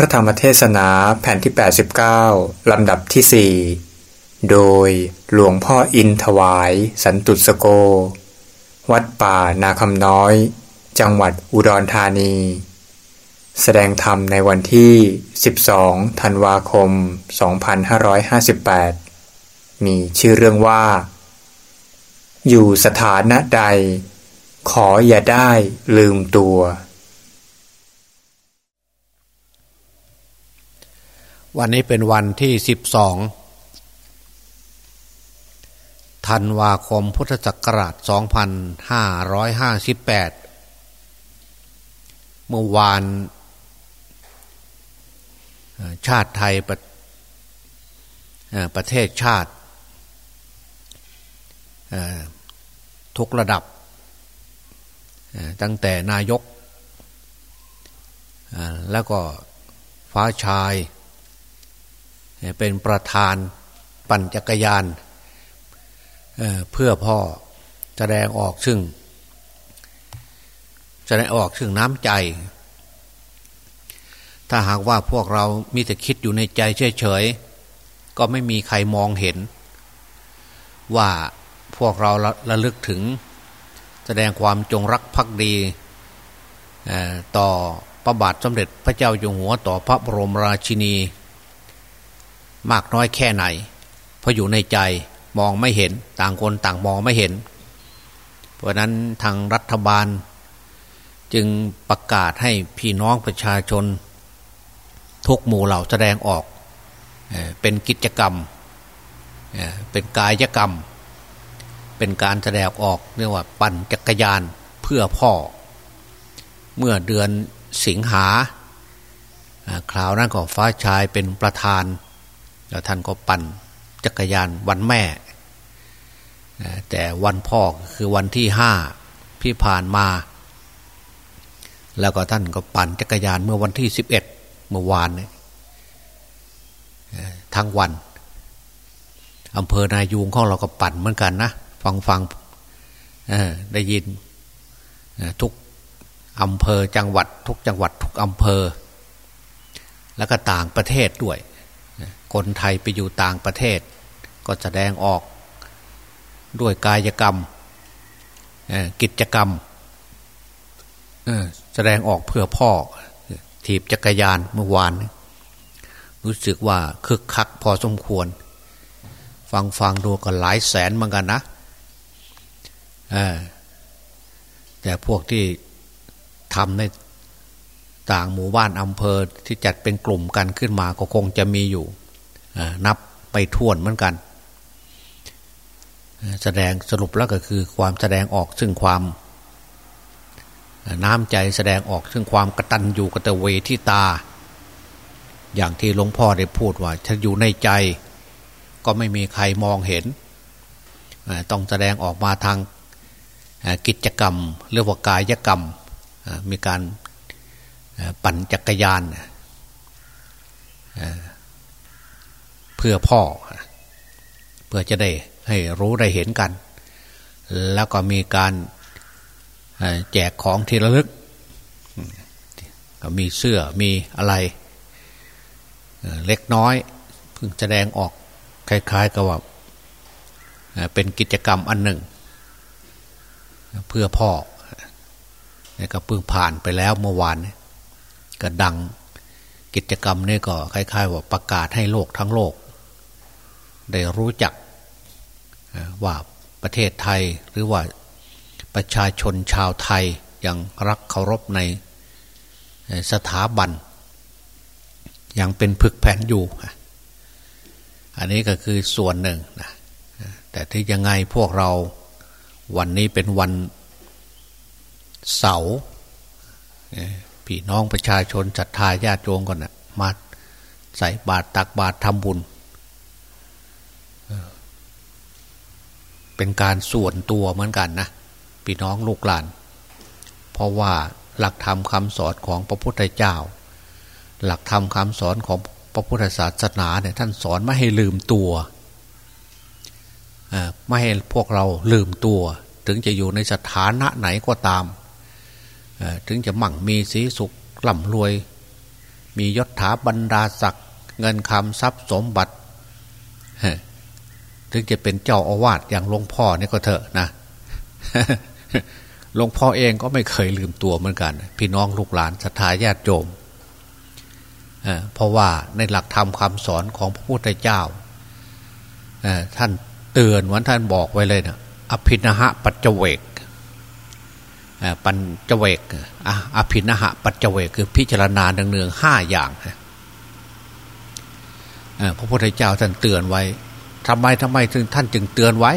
พระธรรมเทศนาแผ่นที่ 89 ลำดับที่ 4 โดยหลวงพ่ออินถวายสันตุสโก วัดป่านาคำน้อย จังหวัดอุดรธานี แสดงธรรมในวันที่ 12 ธันวาคม 2558 มีชื่อเรื่องว่า อยู่สถานะใด ขออย่าได้ลืมตัว วันนี้เป็นวันที่สิบสองธันวาคมพุทธศักราชสองพันห้าร้อยห้าสิบแปดเมื่อวาน ชาติไทยประประเทศชาติ ทุกระดับ ตั้งแต่นายก แล้วก็ฟ้าชาย เป็นประธานปั่นจักรยานเเพื่อพ่อแสดงออกซึ่ง แสดงออกซึ่งน้ำใจ ถ้าหากว่าพวกเรามีแต่คิดอยู่ในใจเฉยๆก็ไม่มีใครมองเห็น ว่าพวกเราระลึกถึง แสดงความจงรักภักดีต่อพระบาทสมเด็จพระเจ้าอยู่หัวต่อพระบรมราชินี มากน้อยแค่ไหน เพราะอยู่ในใจมองไม่เห็นต่างคนต่างมองไม่เห็น เพราะนั้นทางรัฐบาล จึงประกาศให้พี่น้องประชาชน ทุกหมู่เหล่าแสดงออกเป็นกิจกรรม เป็นกายกรรม เป็นการแสดงออกเรียกว่าปั่นจักรยานเพื่อพ่อ เมื่อเดือนสิงหาคราวนั้นก็ฟ้าชายเป็นประธาน แล้วท่านก็ปั่นจักรยานวันแม่ แต่วันพ่อคือวันที่ห้าพี่ผ่านมา แล้วก็ท่านก็ปั่นจักรยานเมื่อวันที่สิบเอ็ดเมื่อวานทั้งวันอำเภอนายูงของเราก็ปั่นเหมือนกันนะฟังฟังได้ยินทุกอำเภอจังหวัด ทุกจังหวัดทุกอำเภอ แล้วก็ต่างประเทศด้วย คนไทยไปอยู่ต่างประเทศ ก็แสดงออกด้วยกายกรรมกิจกรรมแสดงออกเพื่อพ่อถีบจักรยานเมื่อวาน รู้สึกว่าคึกคักพอสมควร ฟังฟังดูก็หลายแสนเหมือนกันนะแต่พวกที่ทำในต่างหมู่บ้านอำเภอที่จัดเป็นกลุ่มกันขึ้นมาก็คงจะมีอยู่ นับไปท่วนเหมือนกัน แสดงสรุปแล้วก็คือความแสดงออกซึ่งความน้ำใจแสดงออกซึ่งความกระตันอยู่กระตะเวทิตา อย่างที่หลวงพ่อได้พูดว่าถ้าอยู่ในใจ ก็ไม่มีใครมองเห็น ต้องแสดงออกมาทางกิจกรรมเรียกว่ากายกรรม มีการปั่นจักรยาน เพื่อพ่อ เพื่อจะได้ให้รู้ได้เห็นกัน แล้วก็มีการแจกของทีละลึก ก็มีเสื้อมีอะไร เล็กน้อยเพิ่งแสดงออกคล้ายๆกับว่าเป็นกิจกรรมอันหนึ่ง เพื่อพ่อนี่ก็เพิ่งผ่านไปแล้วเมื่อวานก็ดังกิจกรรมนี่ก็คล้าย ๆ ว่าประกาศให้โลกทั้งโลก ได้รู้จักว่าประเทศไทยหรือว่าประชาชนชาวไทยยังรักเคารพในสถาบันยังเป็นผึกแผ่นอยู่ อันนี้ก็คือส่วนหนึ่งนะแต่ที่ยังไงพวกเราวันนี้เป็นวันเสาร์พี่น้องประชาชนศรัทธาญาติโยมก่อนนะมาใส่บาตรตักบาตรทำบุญ เป็นการส่วนตัวเหมือนกันนะพี่น้องลูกหลาน เพราะว่าหลักธรรมคำสอนของพระพุทธเจ้า หลักธรรมคำสอนของพระพุทธศาสนาเนี่ยท่านสอนไม่ให้ลืมตัวไม่ให้พวกเราลืมตัว ถึงจะอยู่ในสถานะไหนก็ตาม ถึงจะมั่งมีสีสุขล่ำรวย มียศถาบรรดาศักดิ์เงินคำทรัพย์สมบัติ ถึงจะเป็นเจ้าอาวาสอย่างหลวงพ่อนี่ก็เถอะนะหลวงพ่อเองก็ไม่เคยลืมตัวเหมือนกัน พี่น้องลูกหลานศรัทธาญาติโยมเพราะว่าในหลักธรรมคำสอนของพระพุทธเจ้าท่านเตือนวันท่านบอกไว้เลยนะอภินหะปัจเจเวกปัญจเวกอภินหะปัจเจเวกคือพิจารณาเนืองๆห้าอย่างพระพุทธเจ้าท่านเตือนไว้ ทำไมทำไมถึงท่านจึงเตือนไว้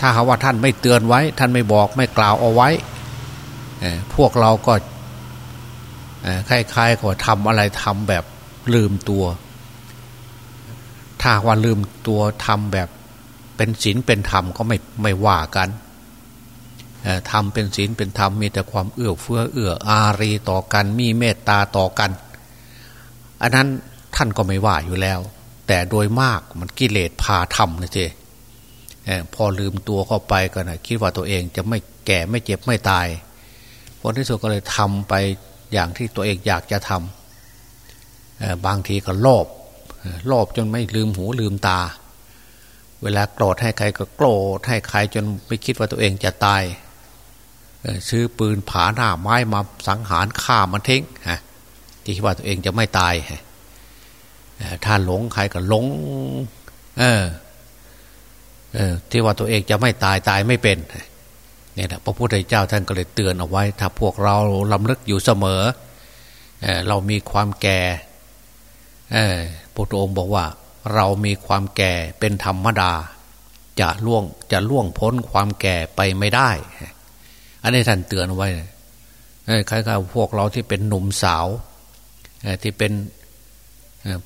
ถ้าหาว่าท่านไม่เตือนไว้ ท่านไม่บอกไม่กล่าวเอาไว้พวกเราก็คล้ายๆก็ทำอะไรทำแบบลืมตัว ถ้าว่าลืมตัวทำแบบเป็นศีลเป็นธรรมก็ไม่ไม่ว่ากันทำเป็นศีลเป็นธรรมมีแต่ความเอื้อเฟื้อเอื้ออารีต่อกัน มีเมตตาต่อกัน อันนั้นท่านก็ไม่ว่าอยู่แล้ว แต่โดยมากมันกิเลสพาทำนะเจพอลืมตัวเข้าไปก็นะคิดว่าตัวเองจะไม่แก่ไม่เจ็บไม่ตายผลที่สุดก็เลยทำไปอย่างที่ตัวเองอยากจะทำบางทีก็โลภโลภจนไม่ลืมหูลืมตา เวลาโกรธให้ใครก็โกรธให้ใครจนไม่คิดว่าตัวเองจะตายซื้อปืนผาหน้าไม้มาสังหารฆ่ามันทิ้งฮะที่คิดว่าตัวเองจะไม่ตาย ถ้าหลงใครก็หลง เออ เออ ที่ว่าตัวเองจะไม่ตายตายไม่เป็นเนี่ยนะพระพุทธเจ้าท่านก็เลยเตือนเอาไว้ ถ้าพวกเราลำลึกอยู่เสมอเออเรามีความแก่เออพระองค์บอกว่า เรามีความแก่เป็นธรรมดา จะล่วงจะล่วงพ้นความแก่ไปไม่ได้ อันนี้ท่านเตือนไว้คล้ายๆพวกเราที่เป็นหนุ่มสาวที่เป็น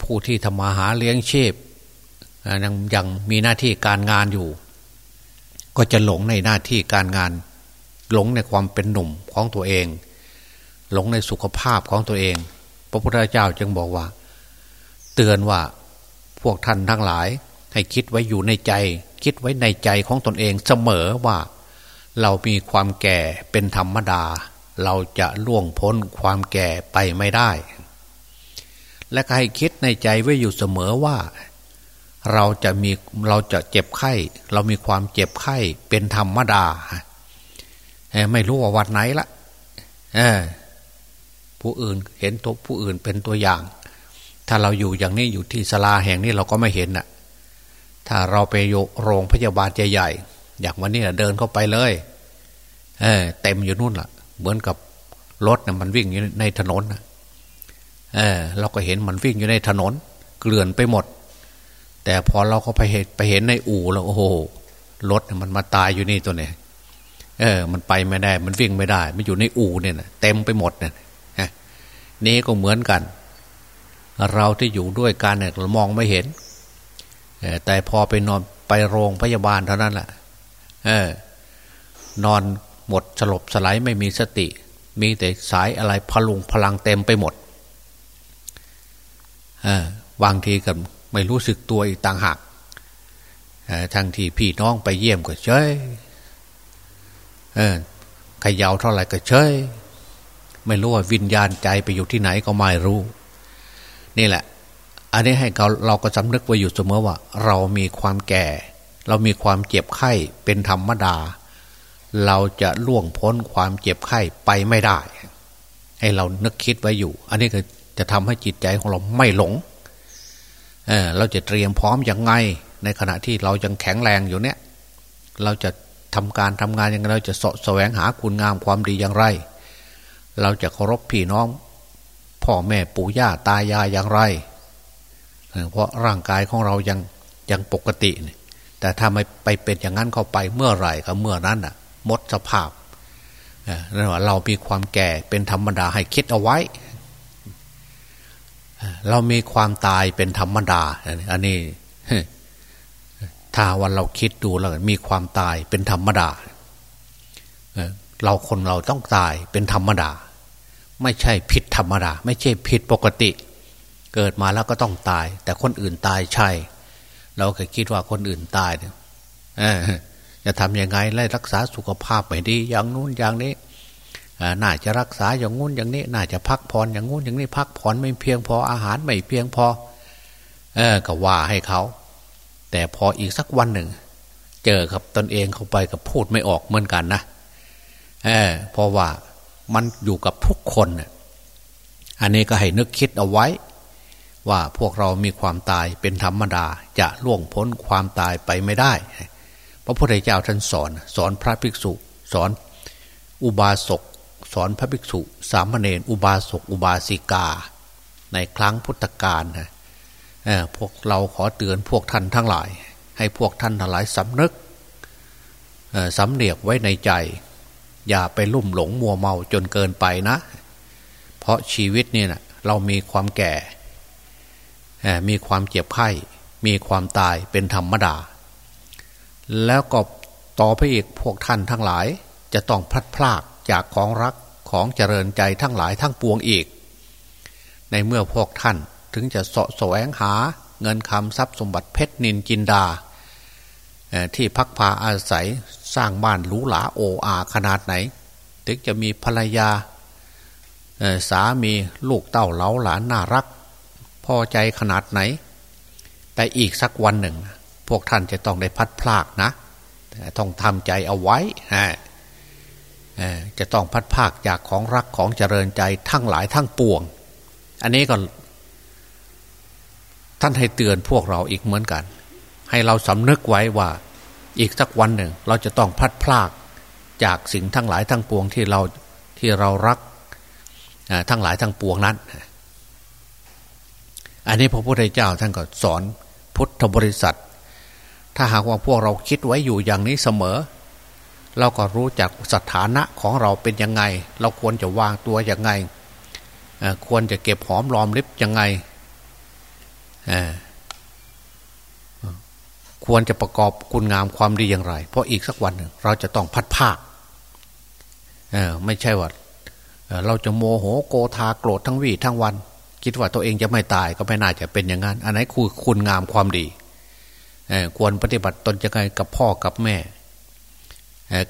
ผู้ที่ทำมาหาเลี้ยงชีพยังยังมีหน้าที่การงานอยู่ ก็จะหลงในหน้าที่การงาน หลงในความเป็นหนุ่มของตัวเอง หลงในสุขภาพของตัวเอง พระพุทธเจ้าจึงบอกว่า เตือนว่าพวกท่านทั้งหลาย ให้คิดไว้อยู่ในใจ คิดไว้ในใจของตนเองเสมอว่า เรามีความแก่เป็นธรรมดา เราจะล่วงพ้นความแก่ไปไม่ได้ และให้คิดในใจไว้อยู่เสมอว่า เราจะมีเราจะเจ็บไข้ เรามีความเจ็บไข้เป็นธรรมดาไม่รู้ว่าวันไหนละผู้อื่นเห็นตัวผู้อื่นเป็นตัวอย่าง ถ้าเราอยู่อย่างนี้อยู่ที่สลาแห่งนี้เราก็ไม่เห็นน่ะ ถ้าเราไปโยโรงพยาบาลใหญ่ๆอย่างวันนี้เดินเข้าไปเลยเเต็มอยู่นู่นล่ะ เหมือนกับรถน่ะมันวิ่งอยู่ในถนน เออเราก็เห็นมันวิ่งอยู่ในถนน เกลื่อนไปหมด แต่พอเราเขาไปเห็นไปเห็นในอู่แล้วโอ้โหรถมันมาตายอยู่นี่ตัวเนี่ยเออ มันไปไม่ได้ มันวิ่งไม่ได้ มันอยู่ในอู่เนี่ยเต็มไปหมดเนี่ยนี่ก็เหมือนกัน เราที่อยู่ด้วยกันเนี่ยเรามองไม่เห็นแต่พอไปนอนไปโรงพยาบาลเท่านั้นแหละเออนอนหมดสลบสลายไม่มีสติ มีแต่สายอะไรพลุงพลังเต็มไปหมด บางทีกับไม่รู้สึกตัวอีกต่างหากทั้งที่พี่น้องไปเยี่ยมก็เฉยเออขยาวเท่าไหร่ก็เฉยไม่รู้ว่าวิญญาณใจไปอยู่ที่ไหนก็ไม่รู้ นี่แหละ อันนี้ให้เราเราก็สำนึกไว้อยู่เสมอว่า เรามีความแก่ เรามีความเจ็บไข้เป็นธรรมดา เราจะล่วงพ้นความเจ็บไข้ไปไม่ได้ ให้เรานึกคิดไว้อยู่ อันนี้ก็ จะทำให้จิตใจของเราไม่หลงเเราจะเตรียมพร้อมอย่างไง ในขณะที่เรายังแข็งแรงอยู่เนี่ย เราจะทำการทำงานยังไงเราจะสะแสวงหาคุณงามความดีอย่างไร เราจะเคารพพี่น้อง พ่อแม่ปู่ย่าตายายอย่างไร เพราะร่างกายของเรายังยังปกติแต่ถ้าไม่ไปเป็นอย่างนั้นเข้าไปเมื่อไหร่ก็เมื่อนั้นอะมดสภาพนั่นว่าเรามีความแก่เป็นธรรมดาให้คิดเอาไว้ เรามีความตายเป็นธรรมดา อันนี้ถ้าวันเราคิดดูแล้วมีความตายเป็นธรรมดาเราคนเราต้องตายเป็นธรรมดา ไม่ใช่ผิดธรรมดา ไม่ใช่ผิดปกติ เกิดมาแล้วก็ต้องตาย แต่คนอื่นตายใช่ เราเคยคิดว่าคนอื่นตายเนี่ยจะทำยังไงไล่รักษาสุขภาพไม่ดี อย่างนู้นอย่างนี้ น่าจะรักษาอย่างงู้นอย่างนี้ น่าจะพักผ่อนอย่างงู้นอย่างนี้พักผ่อนไม่เพียงพออาหารไม่เพียงพอ เออก็ว่าให้เขา แต่พออีกสักวันหนึ่ง เจอกับตนเองเข้าไปกับพูดไม่ออกเหมือนกันนะเออเพราะว่ามันอยู่กับทุกคนอันนี้ก็ให้นึกคิดเอาไว้ ว่าพวกเรามีความตายเป็นธรรมดาจะล่วงพ้นความตายไปไม่ได้พระพุทธเจ้าท่านสอน สอนพระภิกษุ สอนอุบาสก สอนพระภิกษุ สามเณรอุบาสกอุบาสิกา ในครั้งพุทธกาลนะพวกเราขอเตือนพวกท่านทั้งหลาย ให้พวกท่านทั้งหลายสำนึกสำเนียกไว้ในใจ อย่าไปลุ่มหลงมัวเมาจนเกินไปนะ เพราะชีวิตนี่นะเรามีความแก่ มีความเจ็บไข้ มีความตายเป็นธรรมดา แล้วก็ต่อไปอีกพวกท่านทั้งหลายจะต้องพลัดพราก จากของรักของเจริญใจทั้งหลายทั้งปวงอีก ในเมื่อพวกท่านถึงจะสะแสวงหาเงินคำทรัพย์สมบัติเพชรนินจินดา ที่พักพาอาศัยสร้างบ้านหรูหราโออาขนาดไหน ถึงจะมีภรรยาสามีลูกเต้าเล้าหลานน่ารัก พอใจขนาดไหน แต่อีกสักวันหนึ่ง พวกท่านจะต้องได้พัดพลากนะต้องทำใจเอาไว้ จะต้องพัดภาคจากของรักของเจริญใจทั้งหลายทั้งปวง อันนี้ก็ ท่านให้เตือนพวกเราอีกเหมือนกัน ให้เราสำนึกไว้ว่าอีกสักวันหนึ่ง เราจะต้องพัดพลากจากสิ่งทั้งหลายทั้งปวงที่เราที่เรารักทั้งหลายทั้งปวงนั้น อันนี้พระพุทธเจ้าท่านก็สอนพุทธบริษัท ถ้าหากว่าพวกเราคิดไว้อยู่อย่างนี้เสมอ เราก็รู้จักสถานะของเราเป็นยังไง เราควรจะวางตัวยังไง ควรจะเก็บหอมรอมริบยังไง ควรจะประกอบคุณงามความดีอย่างไร เพราะอีกสักวันหนึ่งเราจะต้องพัดภาคไม่ใช่ว่าเราจะโมโหโกธาโกรธทั้งวี่ทั้งวัน คิดว่าตัวเองจะไม่ตายก็ไม่น่าจะเป็นอย่างนั้น อันไหนคือคุณงามความดีควรปฏิบัติตนยังไงกับพ่อกับแม่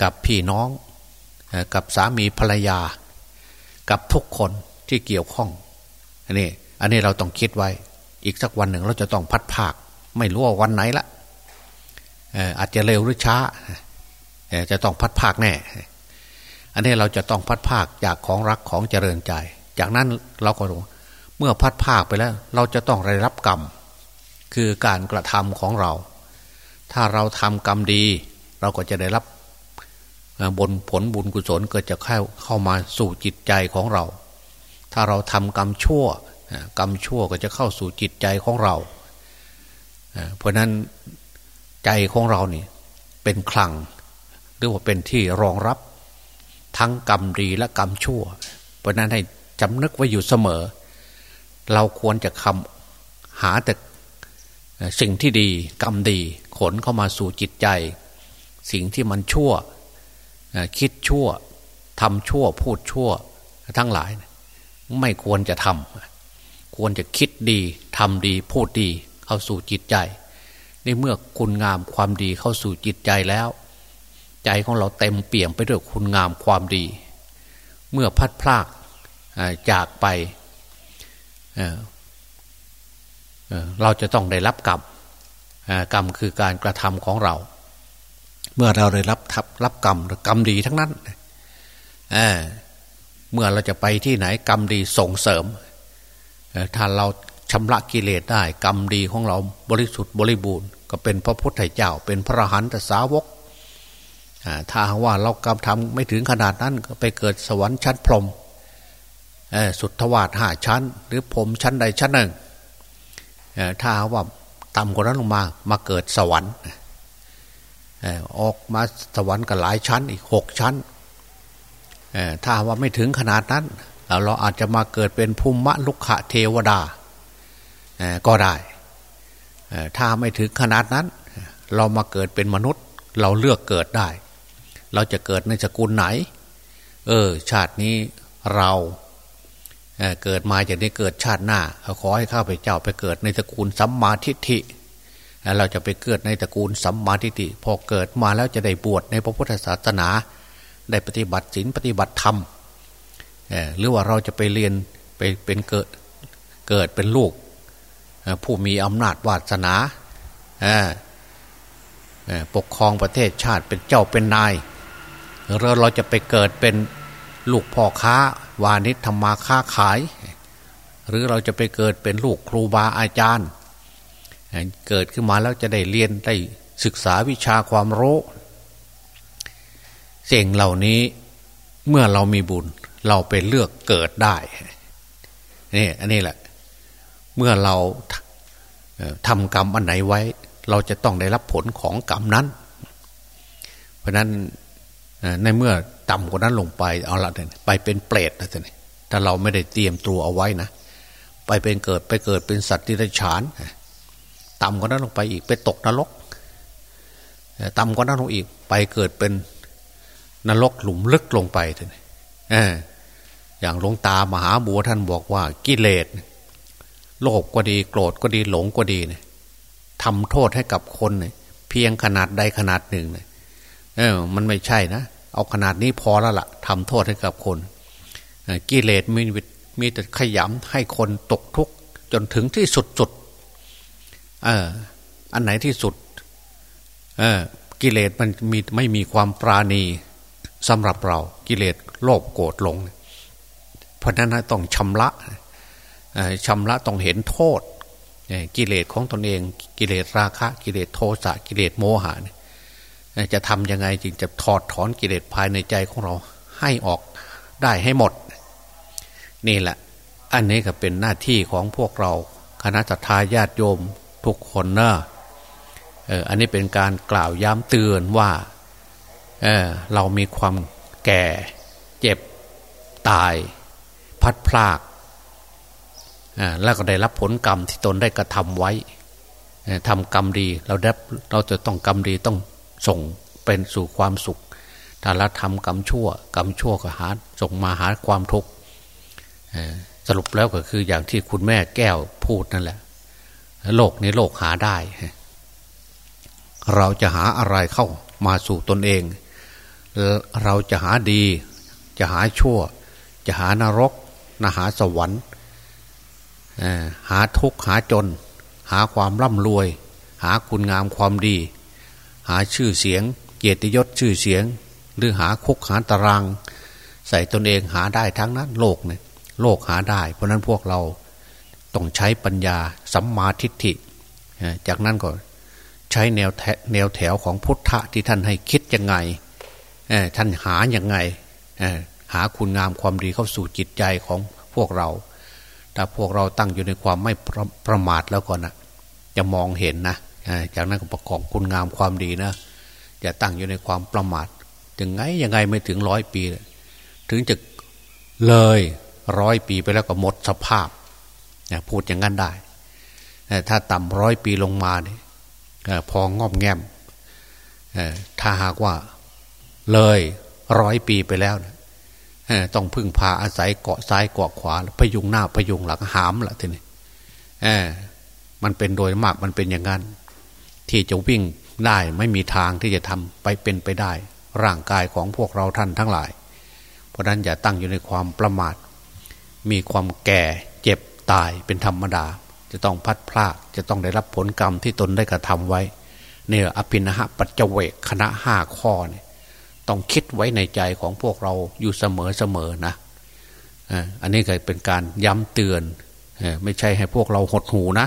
กับพี่น้องกับสามีภรรยา กับทุกคนที่เกี่ยวข้องอันนี้อันนี้เราต้องคิดไว้ อีกสักวันหนึ่งเราจะต้องพัดภาค ไม่รู้ว่าวันไหนละอาจจะเร็วหรือช้า จะต้องพัดภาคแน่ อันนี้เราจะต้องพัดภาคจากของรักของเจริญใจ จากนั้นเราก็รู้เมื่อพัดภาคไปแล้ว เราจะต้องได้รับกรรม คือการกระทำของเรา ถ้าเราทำกรรมดี เราก็จะได้รับ บนผลบุญกุศลเก็จะเข้าเข้ามาสู่จิตใจของเรา ถ้าเราทำกรรมชั่วกรรมชั่วก็จะเข้าสู่จิตใจของเรา เพราะนั้นใจของเราเนี่ยเป็นคลังหรือว่าเป็นที่รองรับทั้งกรรมดีและกรรมชั่ว เพราะนั้นให้จำนึกไว้อยู่เสมอ เราควรจะคำหาแต่สิ่งที่ดีกรรมดีขนเข้ามาสู่จิตใจ สิ่งที่มันชั่ว คิดชั่วทำชั่วพูดชั่วทั้งหลาย ไม่ควรจะทำควรจะคิดดีทำดีพูดดีเข้าสู่จิตใจ ในเมื่อคุณงามความดีเข้าสู่จิตใจแล้ว ใจของเราเต็มเปี่ยมไปด้วยคุณงามความดี เมื่อพัดพลากจากไปเราจะต้องได้รับกรรมกรรมคือการกระทำของเรา เมื่อเราได้รับทับรับกรรมกรรมดีทั้งนั้นเเมื่อเราจะไปที่ไหนกรรมดีส่งเสริมถ้าเราชำระกิเลสได้ กรรมดีของเราบริสุทธิ์บริบูรณ์ก็เป็นพระพุทธเจ้า เป็นพระหันตสาวกถ้าว่าเรากรรมทำไม่ถึงขนาดนั้นก็ไปเกิดสวรรค์ชั้นพรหมสุทธวาสห้าชั้น หรือพรมชั้นใดชั้นหนึ่งถ้าว่าต่ำกว่านั้นลงมามาเกิดสวรรค์ ออกมาสวรรค์กันหลายชั้นอีกหกชั้นถ้าว่าไม่ถึงขนาดนั้น เราอาจจะมาเกิดเป็นภูมิมะลุกขะเทวดาก็ได้ถ้าไม่ถึงขนาดนั้น เรามาเกิดเป็นมนุษย์ เราเลือกเกิดได้ เราจะเกิดในสกุลไหน เออ ชาตินี้เราเเกิดมาจากนี้เกิดชาติหน้าขอให้ข้าพเจ้าไปเกิดในสกุลสัมมาทิฏฐิ เราจะไปเกิดในตระกูลสัมมาทิฏฐิพอเกิดมาแล้วจะได้บวชในพระพุทธศาสนา ได้ปฏิบัติศีลปฏิบัติธรรมหรือว่าเราจะไปเรียนไปเป็นเกิดเกิดเป็นลูก ผู้มีอำนาจวาสนาปกครองประเทศชาติเป็นเจ้าเป็นนายหรือเราจะไปเกิดเป็นลูกพ่อค้าวานิชธรรมาค้าขาย หรือเราจะไปเกิดเป็นลูกครูบาอาจารย์ เกิดขึ้นมาแล้วจะได้เรียนได้ศึกษาวิชาความรู้สิ่งเหล่านี้เมื่อเรามีบุญ เราไปเลือกเกิดได้นี่อันนี้แหละ เมื่อเราทำกรรมอันไหนไว้ เราจะต้องได้รับผลของกรรมนั้น เพราะนั้นในเมื่อต่ำกว่านั้นลงไปเอาละไปเป็นเปรตนะท่านถ้าเราไม่ได้เตรียมตัวเอาไว้นะไปเป็นเกิดไปเกิดเป็นสัตว์ที่ไรฉาน ต่ำกว่านั้นลงไปอีกไปตกนรกต่ำกว่านั้นลงอีก ไปเกิดเป็นนรกหลุมลึกลงไปท่านอย่างหลวงตามหาบัวท่านบอกว่ากิเลสโลภก็ดีโกรธก็ดีหลงก็ดีเนี่ยทำโทษให้กับคนเนี่ยเพียงขนาดใดขนาดหนึ่งเนี่ยเออ มันไม่ใช่นะเอาขนาดนี้พอแล้วละ่ะทำโทษให้กับคนกิเลสมีมีแต่ขยำให้คนตกทุกข์จนถึงที่สุดจุด เออ อันไหนที่สุด เออ กิเลสมันมีไม่มีความปราณีสำหรับเรา กิเลสโลภโกรธหลง เพราะนั้นต้องชำระชำระต้องเห็นโทษ กิเลสของตนเอง กิเลสราคะ กิเลสโทสะกิเลสโมหะจะทำยังไงจึงจะถอดถอนกิเลสภายในใจของเราให้ออกได้ให้หมด นี่แหละ อันนี้ก็เป็นหน้าที่ของพวกเรา คณะทาญาติโยม ทุกคนเนอะเอออันนี้เป็นการกล่าวย้ำเตือนว่าเออเรามีความแก่เจ็บตาย พัดพลากแล้วก็ได้รับผลกรรมที่ตนได้กระทำไว้ทำกรรมดีเราได้เราจะต้องกรรมดีต้องส่งเป็นสู่ความสุขถ้าเราทำกรรมชั่ว กรรมชั่วก็หาส่งมาหาความทุกข์สรุปแล้วก็คืออย่างที่คุณแม่แก้วพูดนั่นแหละ โลกในโลกหาได้ เราจะหาอะไรเข้ามาสู่ตนเอง เราจะหาดี จะหาชั่ว จะหานรกนะหาสวรรค์หาทุกข์หาจน หาความร่ำรวย หาคุณงามความดี หาชื่อเสียง เกียรติยศชื่อเสียง หรือหาคุกหาตาราง ใส่ตนเองหาได้ทั้งนั้นโลกเนี่ยโลกหาได้ เพราะนั้นพวกเรา ต้องใช้ปัญญาสัมมาทิฏฐิ จากนั้นก็ใช้แนวแนวแถวของพุทธะที่ท่านให้คิดยังไงท่านหาอย่างไงหาคุณงามความดีเข้าสู่จิตใจของพวกเราถ้าพวกเราตั้งอยู่ในความไม่ประประมาทแล้วก่อนนะจะมองเห็นนะจากนั้นก็ประกอบคุณงามความดีนะจะตั้งอยู่ในความประมาทยังไงยังไงไม่ถึงร้อยปี ถึงจะเลยร้อยปีไปแล้วก็หมดสภาพ พูดอย่างนั้นได้ ถ้าต่ำร้อยปีลงมาเนี่ยพองอบแงมถ้าหากว่าเลยร้อยปีไปแล้วนะต้องพึ่งพาอาศัยเกาะซ้ายเกาะขวาพยุงหน้าพยุงหลังหามละทีนี้มันเป็นโดยมากมันเป็นอย่างนั้น ที่จะวิ่งได้ไม่มีทางที่จะทำไปเป็นไปได้ ร่างกายของพวกเราท่านทั้งหลาย เพราะนั้นอย่าตั้งอยู่ในความประมาท มีความแก่ ตายเป็นธรรมดา จะต้องพัดพลากจะต้องได้รับผลกรรมที่ตนได้กระทำไว้ เนี่ยอภินหะปัจเจเวกคณะห้าข้อเนี่ยต้องคิดไว้ในใจของพวกเราอยู่เสมอเสมอนะอันนี้ก็เป็นการย้ำเตือนไม่ใช่ให้พวกเราหดหูนะ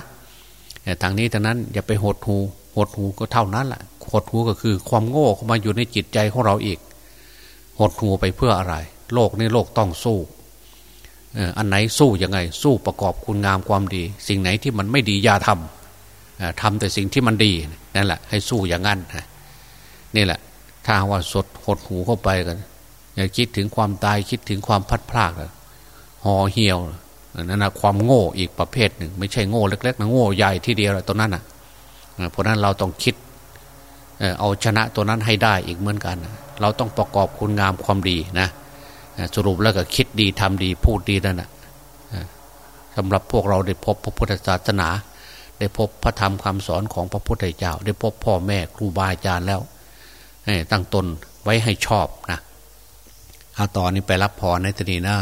ทางนี้ทางนั้นอย่าไปหดหูหดหูก็เท่านั้นแหละหดหูก็คือความโง่เข้ามาอยู่ในจิตใจของเราอีก หดหูไปเพื่ออะไร โลกนี้โลกต้องสู้ อันไหนสู้ยังไง สู้ประกอบคุณงามความดี สิ่งไหนที่มันไม่ดีอย่าทำทำแต่สิ่งที่มันดีนั่นแหละ ให้สู้อย่างนั้นนี่แหละ ถ้าว่าสดหดหูเข้าไปกันอย่าคิดถึงความตายคิดถึงความพัดพลากห่อเหี่ยวนั่นนะความโง่อีกประเภทหนึ่ง ไม่ใช่โง่เล็กๆนะโง่ใหญ่ที่เดียวตัวนั้นอะเพราะนั้นเราต้องคิดเอาชนะตัวนั้นให้ได้อีกเหมือนกัน เราต้องประกอบคุณงามความดีนะ สรุปแล้วก็คิดดีทำดีพูดดีนั่นแหละสำหรับพวกเราได้พบพระพุทธศาสนา ได้พบพระธรรมคำสอนของพระพุทธเจ้า ได้พบพ่อแม่ครูบาอาจารย์แล้วตั้งตนไว้ให้ชอบนะเอาต่อนนี้ไปรับพรในตนีนะ